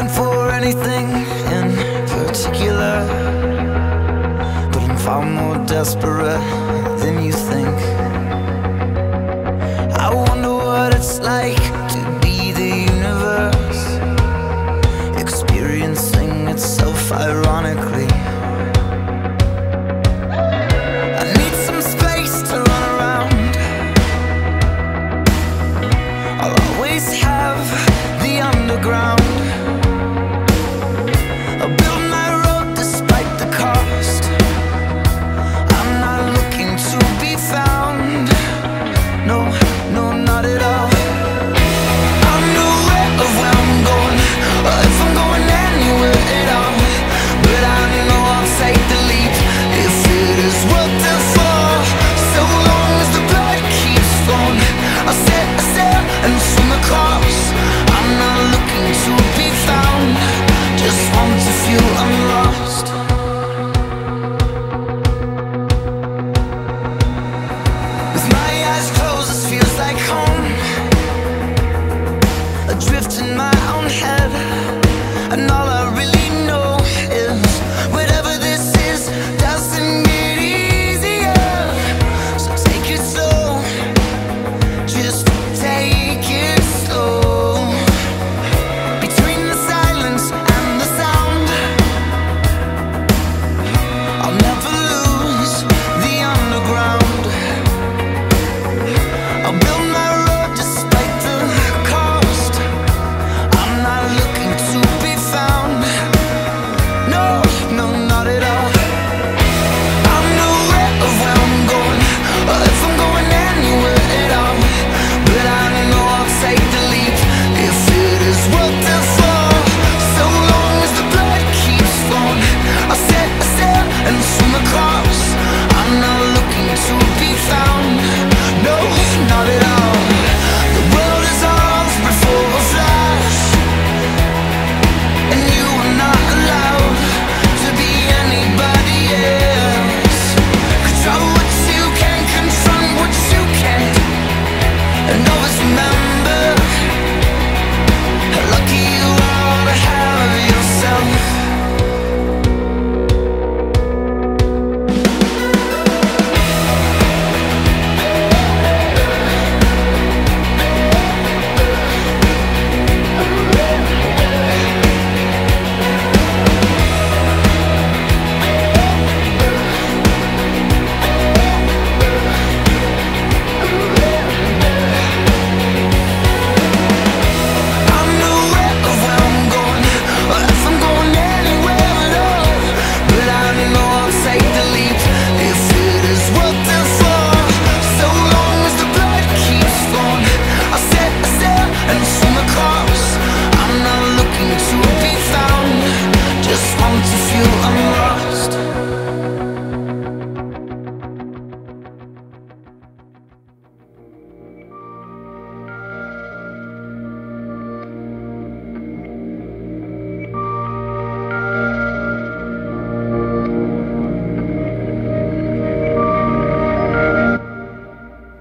looking for anything in particular, but I'm far more desperate than you think.